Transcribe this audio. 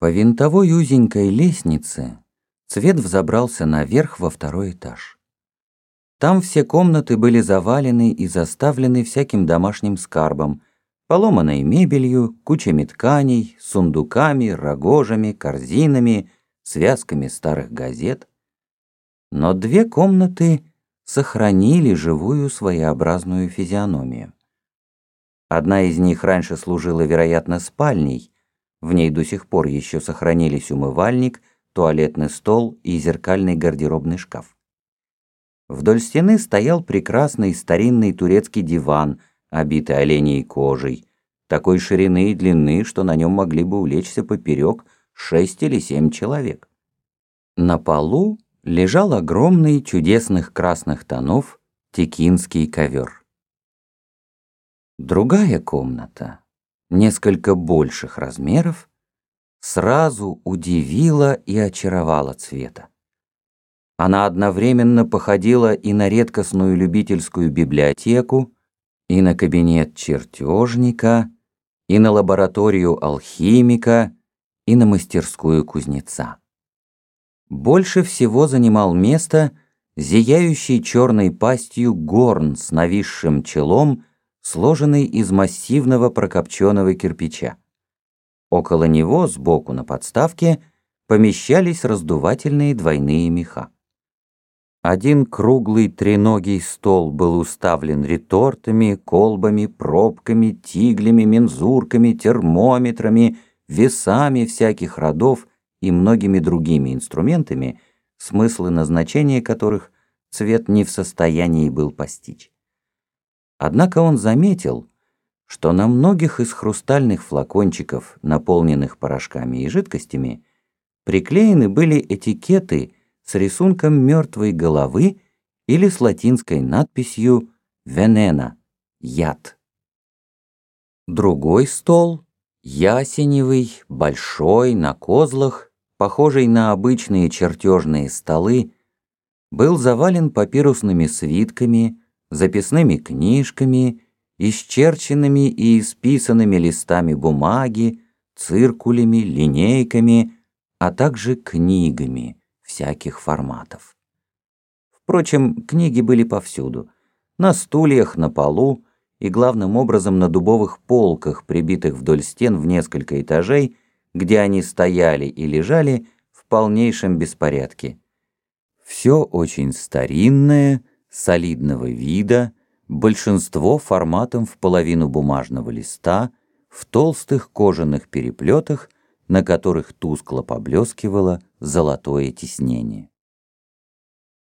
По винтовой узенькой лестнице Цвет взобрался наверх во второй этаж. Там все комнаты были завалены и заставлены всяким домашним скарбом, поломанной мебелью, кучами тканей, сундуками, рогожами, корзинами, связками старых газет. Но две комнаты сохранили живую своеобразную физиономию. Одна из них раньше служила, вероятно, спальней, в ней до сих пор еще сохранились умывальник, туалетный стол и зеркальный гардеробный шкаф. Вдоль стены стоял прекрасный старинный турецкий диван, обитый оленей кожей, такой ширины и длины, что на нем могли бы улечься поперек шесть или семь человек. На полу лежал огромный чудесных красных тонов текинский ковер. Другая комната несколько больших размеров, сразу удивила и очаровала цвета. Она одновременно походила и на редкостную любительскую библиотеку, и на кабинет чертежника, и на лабораторию алхимика, и на мастерскую кузнеца. Больше всего занимал место зияющий черной пастью горн с нависшим челом сложенный из массивного прокопченного кирпича. Около него, сбоку на подставке, помещались раздувательные двойные меха. Один круглый треногий стол был уставлен ретортами, колбами, пробками, тиглями, мензурками, термометрами, весами всяких родов и многими другими инструментами, смыслы назначения которых цвет не в состоянии был постичь. Однако он заметил, что на многих из хрустальных флакончиков, наполненных порошками и жидкостями, приклеены были этикеты с рисунком мертвой головы или с латинской надписью «Венена» — «Яд». Другой стол, ясеневый, большой, на козлах, похожий на обычные чертежные столы, был завален папирусными свитками, записными книжками, исчерченными и исписанными листами бумаги, циркулями, линейками, а также книгами всяких форматов. Впрочем, книги были повсюду. На стульях, на полу и главным образом на дубовых полках, прибитых вдоль стен в несколько этажей, где они стояли и лежали в полнейшем беспорядке. Все очень старинное, солидного вида, большинство форматом в половину бумажного листа, в толстых кожаных переплетах, на которых тускло поблескивало золотое тиснение.